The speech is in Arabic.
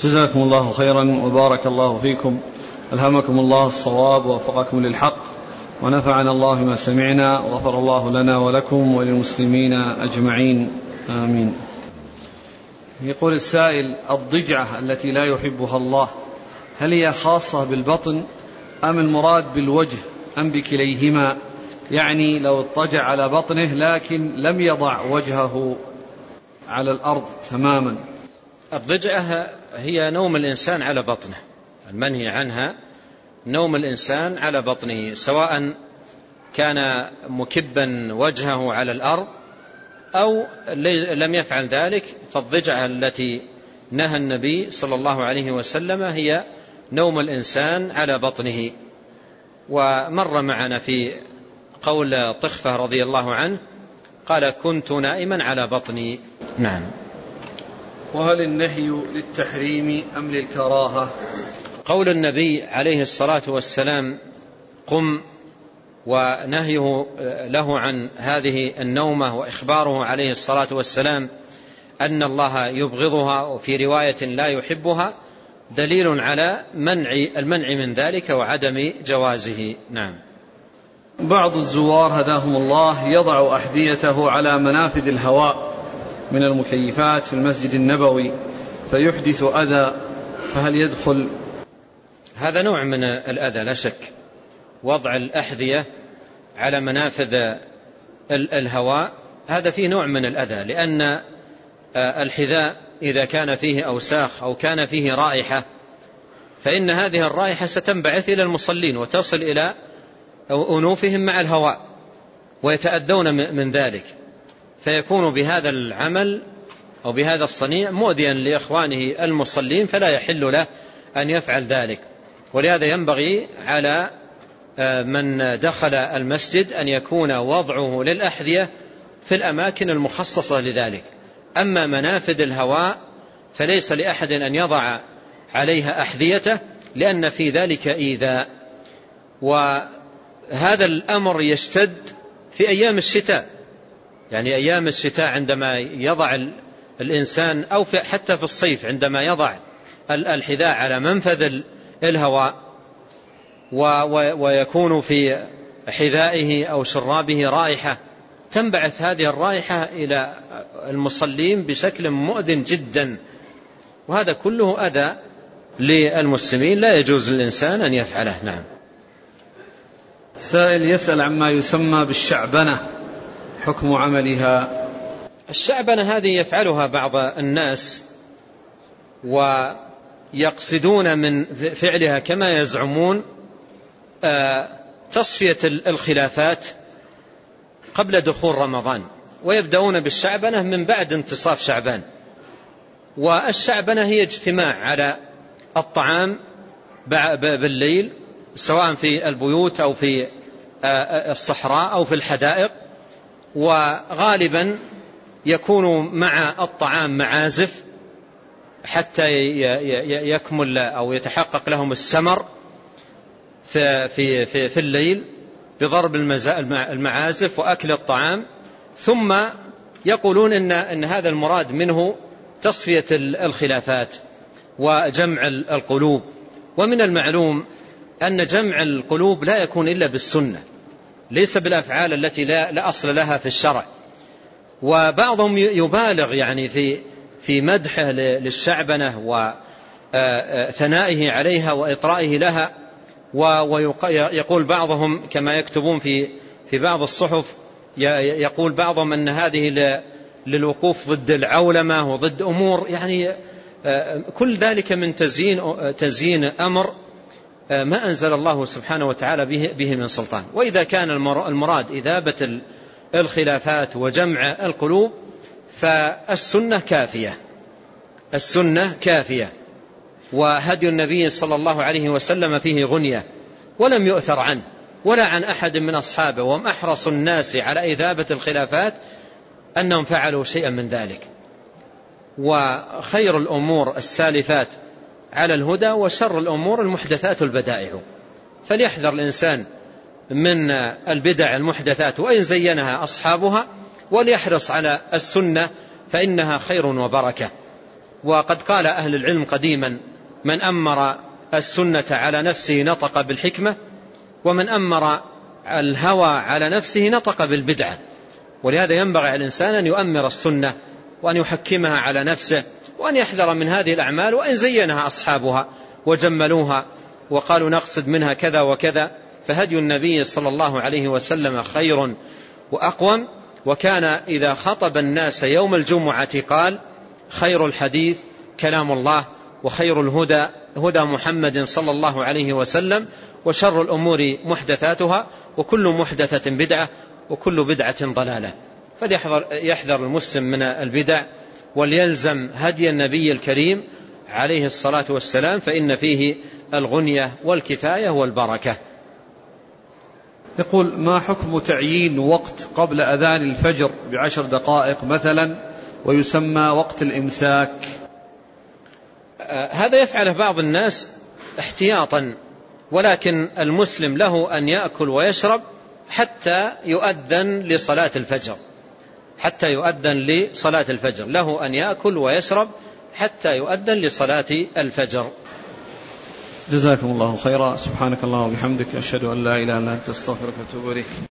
جزاكم الله خيرا وبارك الله فيكم. ألهمكم الله الصواب ووفقكم للحق. ونفعنا الله بما سمعنا وغفر الله لنا ولكم وللمسلمين أجمعين. آمين. يقول السائل الضجعة التي لا يحبها الله هل هي خاصة بالبطن أم المراد بالوجه أم بكليهما؟ يعني لو اضطجع على بطنه لكن لم يضع وجهه على الأرض تماما. الضجعة هي نوم الإنسان على بطنه المنهي عنها نوم الإنسان على بطنه سواء كان مكبا وجهه على الأرض أو لم يفعل ذلك فالضجعة التي نهى النبي صلى الله عليه وسلم هي نوم الإنسان على بطنه. ومر معنا في قول طخفة رضي الله عنه قال كنت نائما على بطني. نعم. وهل النهي للتحريم أم للكراهة؟ قول النبي عليه الصلاة والسلام قم ونهيه له عن هذه النومة وإخباره عليه الصلاة والسلام أن الله يبغضها وفي رواية لا يحبها دليل على منع المنع من ذلك وعدم جوازه. نعم. بعض الزوار هداهم الله يضع أحذيته على منافذ الهواء من المكيفات في المسجد النبوي فيحدث أذى فهل يدخل؟ هذا نوع من الأذى لا شك. وضع الأحذية على منافذ الهواء هذا فيه نوع من الأذى لأن الحذاء إذا كان فيه أوساخ أو كان فيه رائحة فإن هذه الرائحة ستنبعث إلى المصلين وتصل إلى أنوفهم مع الهواء ويتأذون من ذلك. فيكون بهذا العمل أو بهذا الصنيع مؤذيا لإخوانه المصلين فلا يحل له أن يفعل ذلك. ولهذا ينبغي على من دخل المسجد أن يكون وضعه للأحذية في الأماكن المخصصة لذلك. أما منافذ الهواء فليس لأحد أن يضع عليها أحذيته لأن في ذلك إيذاء. وهذا الأمر يشتد في أيام الشتاء. يعني أيام الشتاء عندما يضع الإنسان أو حتى في الصيف عندما يضع الحذاء على منفذ الهواء ويكون في حذائه أو شرابه رائحة تنبعث هذه الرائحة إلى المصلين بشكل مؤذن جدا. وهذا كله أذى للمسلمين لا يجوز للإنسان أن يفعله نعم. سائل يسأل عما يسمى بالشعبنة. حكم عملها. الشعبنة هذه يفعلها بعض الناس ويقصدون من فعلها كما يزعمون تصفية الخلافات قبل دخول رمضان ويبدأون بالشعبنة من بعد انتصاف شعبان. والشعبنة هي اجتماع على الطعام بالليل سواء في البيوت أو في الصحراء أو في الحدائق. وغالبا يكون مع الطعام معازف حتى يكمل أو يتحقق لهم السمر في, في, في, الليل بضرب المعازف وأكل الطعام. ثم يقولون إن, إن هذا المراد منه تصفية الخلافات وجمع القلوب. ومن المعلوم أن جمع القلوب لا يكون إلا بالسنة. ليس بالأفعال التي لا, لا أصل لها في الشرع. وبعضهم يبالغ يعني في في مدحه للشعبنة وثنائه عليها وإطرائه لها. ويقول بعضهم كما يكتبون في في بعض الصحف يقول بعضهم أن هذه للوقوف ضد العولمة وضد أمور يعني كل ذلك من تزيين تزيين أمر ما أنزل الله سبحانه وتعالى به, به من سلطان. وإذا كان المراد إذابة الخلافات وجمع القلوب فالسنة كافية. السنة كافية. وهدي النبي صلى الله عليه وسلم فيه غنية. ولم يؤثر عنه. ولا عن أحد من أصحابه. وهم أحرص الناس على إذابة الخلافات أنهم فعلوا شيئا من ذلك. وخير الأمور السالفات على الهدى وشر الأمور المحدثات البدائع. فليحذر الإنسان من البدع المحدثات وإن زينها أصحابها وليحرص على السنة فإنها خير وبركة. وقد قال أهل العلم قديما من أمر السنة على نفسه نطق بالحكمة ومن أمر الهوى على نفسه نطق بالبدعة. ولهذا ينبغي على الإنسان أن يؤمر السنة وأن يحكمها على نفسه. وأن يحذر من هذه الأعمال وإن زينها أصحابها وجملوها وقالوا نقصد منها كذا وكذا فهدي النبي صلى الله عليه وسلم خير وأقوم وكان إذا خطب الناس يوم الجمعة قال خير الحديث كلام الله وخير الهدى هدى محمد صلى الله عليه وسلم وشر الأمور محدثاتها وكل محدثة بدعة وكل بدعة ضلالة. فليحذر يحذر المسلم من البدع وليلزم هدي النبي الكريم عليه الصلاة والسلام فإن فيه الغنية والكفاية والبركة. يقول ما حكم تعيين وقت قبل أذان الفجر بعشر دقائق مثلا ويسمى وقت الإمساك؟ آه، هذا يفعله بعض الناس احتياطا ولكن المسلم له أن يأكل ويشرب حتى يؤذن لصلاة الفجر. حتى يؤذن لصلاة الفجر. له أن يأكل ويشرب حتى يؤذن لصلاة الفجر. جزاكم الله خيرا. سبحانك اللهم وبحمدك أشهد أن لا إله إلا أنت أستغفرك وأتوب إليك.